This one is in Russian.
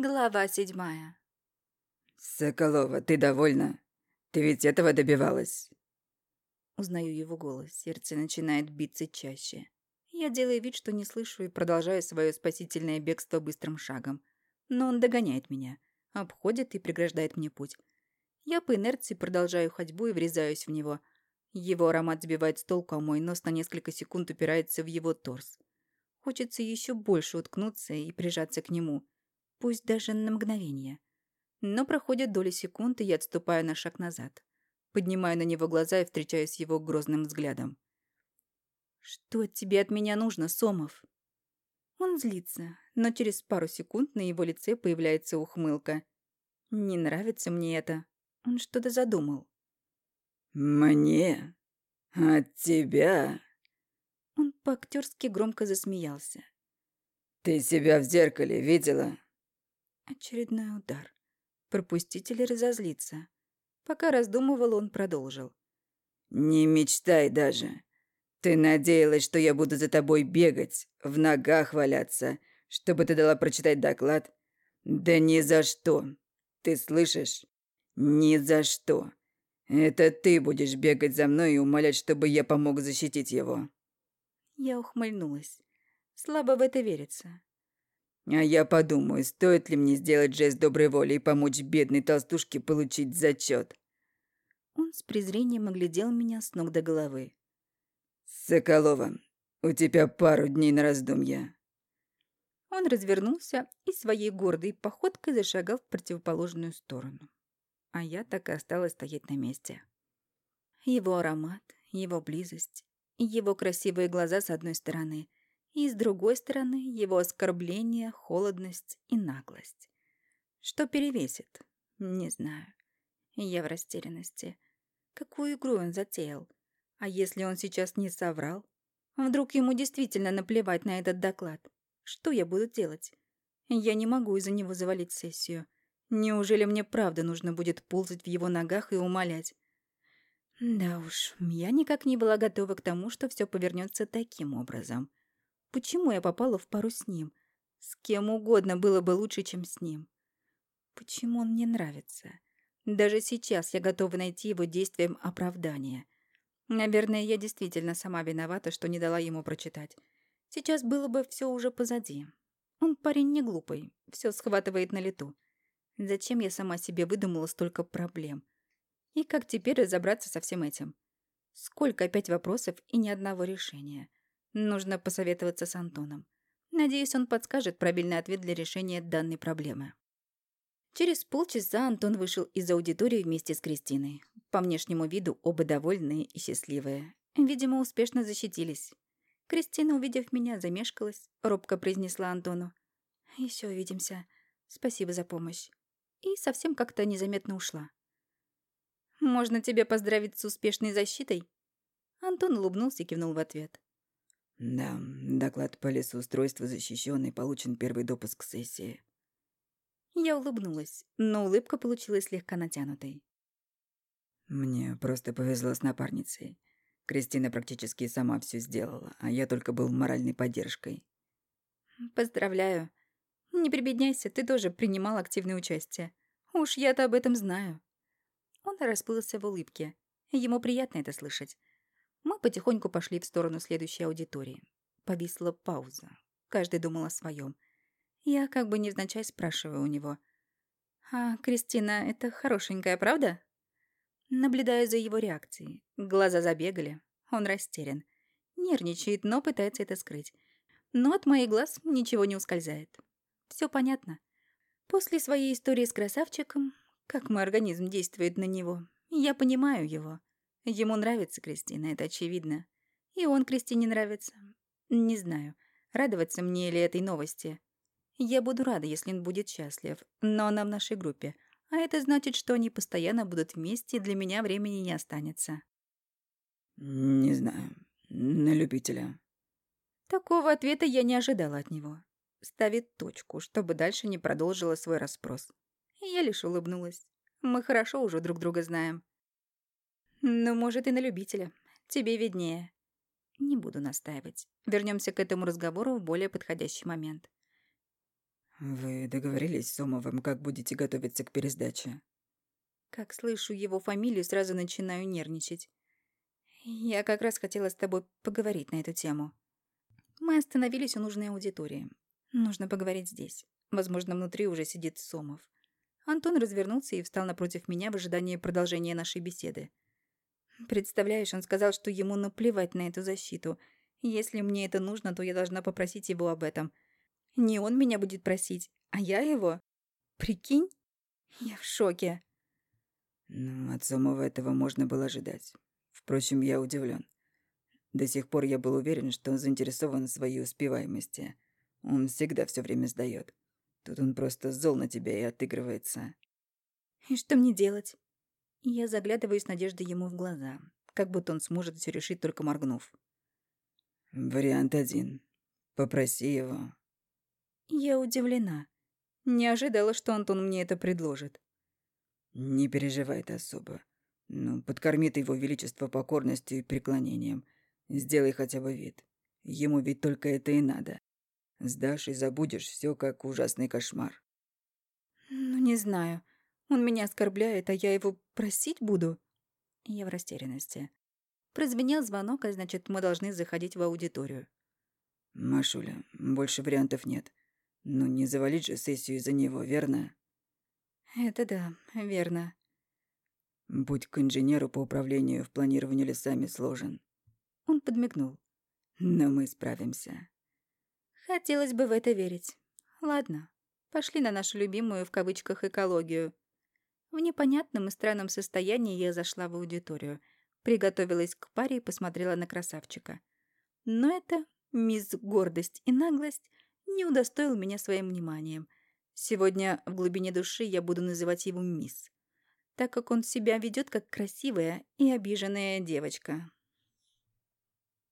Глава седьмая. «Соколова, ты довольна? Ты ведь этого добивалась?» Узнаю его голос, сердце начинает биться чаще. Я делаю вид, что не слышу, и продолжаю свое спасительное бегство быстрым шагом. Но он догоняет меня, обходит и преграждает мне путь. Я по инерции продолжаю ходьбу и врезаюсь в него. Его аромат сбивает с толку, а мой нос на несколько секунд упирается в его торс. Хочется еще больше уткнуться и прижаться к нему — пусть даже на мгновение. Но проходит доли секунды, и я отступаю на шаг назад. Поднимаю на него глаза и встречаюсь с его грозным взглядом. «Что тебе от меня нужно, Сомов?» Он злится, но через пару секунд на его лице появляется ухмылка. «Не нравится мне это. Он что-то задумал». «Мне? От тебя?» Он по-актерски громко засмеялся. «Ты себя в зеркале видела?» Очередной удар. Пропустить или разозлиться? Пока раздумывал, он продолжил. «Не мечтай даже. Ты надеялась, что я буду за тобой бегать, в ногах валяться, чтобы ты дала прочитать доклад? Да ни за что. Ты слышишь? Ни за что. Это ты будешь бегать за мной и умолять, чтобы я помог защитить его». Я ухмыльнулась. Слабо в это верится. А я подумаю, стоит ли мне сделать жест доброй воли и помочь бедной толстушке получить зачет. Он с презрением оглядел меня с ног до головы. «Соколова, у тебя пару дней на раздумья». Он развернулся и своей гордой походкой зашагал в противоположную сторону. А я так и осталась стоять на месте. Его аромат, его близость, его красивые глаза с одной стороны и, с другой стороны, его оскорбление, холодность и наглость. Что перевесит? Не знаю. Я в растерянности. Какую игру он затеял? А если он сейчас не соврал? Вдруг ему действительно наплевать на этот доклад? Что я буду делать? Я не могу из-за него завалить сессию. Неужели мне правда нужно будет ползать в его ногах и умолять? Да уж, я никак не была готова к тому, что все повернется таким образом. Почему я попала в пару с ним? С кем угодно было бы лучше, чем с ним. Почему он мне нравится? Даже сейчас я готова найти его действием оправдание. Наверное, я действительно сама виновата, что не дала ему прочитать. Сейчас было бы все уже позади. Он парень не глупый, все схватывает на лету. Зачем я сама себе выдумала столько проблем? И как теперь разобраться со всем этим? Сколько опять вопросов и ни одного решения? Нужно посоветоваться с Антоном. Надеюсь, он подскажет правильный ответ для решения данной проблемы. Через полчаса Антон вышел из аудитории вместе с Кристиной. По внешнему виду оба довольные и счастливые. Видимо, успешно защитились. Кристина, увидев меня, замешкалась, робко произнесла Антону. «Еще увидимся. Спасибо за помощь». И совсем как-то незаметно ушла. «Можно тебя поздравить с успешной защитой?» Антон улыбнулся и кивнул в ответ. Да, доклад по лесоустройству защищен и получен первый допуск к сессии. Я улыбнулась, но улыбка получилась слегка натянутой. Мне просто повезло с напарницей. Кристина практически сама все сделала, а я только был моральной поддержкой. Поздравляю. Не прибедняйся, ты тоже принимал активное участие. Уж я-то об этом знаю. Он расплылся в улыбке. Ему приятно это слышать. Мы потихоньку пошли в сторону следующей аудитории. Повисла пауза. Каждый думал о своем. Я как бы невзначай спрашиваю у него. «А Кристина, это хорошенькая, правда?» Наблюдаю за его реакцией. Глаза забегали. Он растерян. Нервничает, но пытается это скрыть. Но от моих глаз ничего не ускользает. Все понятно. После своей истории с красавчиком, как мой организм действует на него, я понимаю его. Ему нравится Кристина, это очевидно. И он Кристине нравится. Не знаю, радоваться мне ли этой новости. Я буду рада, если он будет счастлив, но она в нашей группе. А это значит, что они постоянно будут вместе, и для меня времени не останется. Не знаю, на любителя. Такого ответа я не ожидала от него. Ставит точку, чтобы дальше не продолжила свой расспрос. я лишь улыбнулась. Мы хорошо уже друг друга знаем. Ну, может, и на любителя. Тебе виднее. Не буду настаивать. Вернемся к этому разговору в более подходящий момент. Вы договорились с Сомовым, как будете готовиться к пересдаче? Как слышу его фамилию, сразу начинаю нервничать. Я как раз хотела с тобой поговорить на эту тему. Мы остановились у нужной аудитории. Нужно поговорить здесь. Возможно, внутри уже сидит Сомов. Антон развернулся и встал напротив меня в ожидании продолжения нашей беседы. Представляешь, он сказал, что ему наплевать на эту защиту. Если мне это нужно, то я должна попросить его об этом — не он меня будет просить, а я его. Прикинь? Я в шоке. Ну, от самого этого можно было ожидать. Впрочем, я удивлен. До сих пор я был уверен, что он заинтересован в своей успеваемости. Он всегда все время сдает. Тут он просто зол на тебя и отыгрывается. И что мне делать? Я заглядываю с надеждой ему в глаза, как будто он сможет все решить, только моргнув. Вариант один. Попроси его, я удивлена. Не ожидала, что Антон мне это предложит. Не переживай ты особо. Ну, подкорми ты его величество покорностью и преклонением. Сделай хотя бы вид. Ему ведь только это и надо. Сдашь и забудешь все как ужасный кошмар. Ну, не знаю. Он меня оскорбляет, а я его просить буду? Я в растерянности. Прозвенел звонок, а значит, мы должны заходить в аудиторию. Машуля, больше вариантов нет. Ну, не завалить же сессию из-за него, верно? Это да, верно. Будь к инженеру по управлению в планировании лесами сложен. Он подмигнул. Но мы справимся. Хотелось бы в это верить. Ладно, пошли на нашу любимую в кавычках экологию. В непонятном и странном состоянии я зашла в аудиторию, приготовилась к паре и посмотрела на красавчика. Но это мисс гордость и наглость не удостоил меня своим вниманием. Сегодня в глубине души я буду называть его мисс, так как он себя ведет как красивая и обиженная девочка.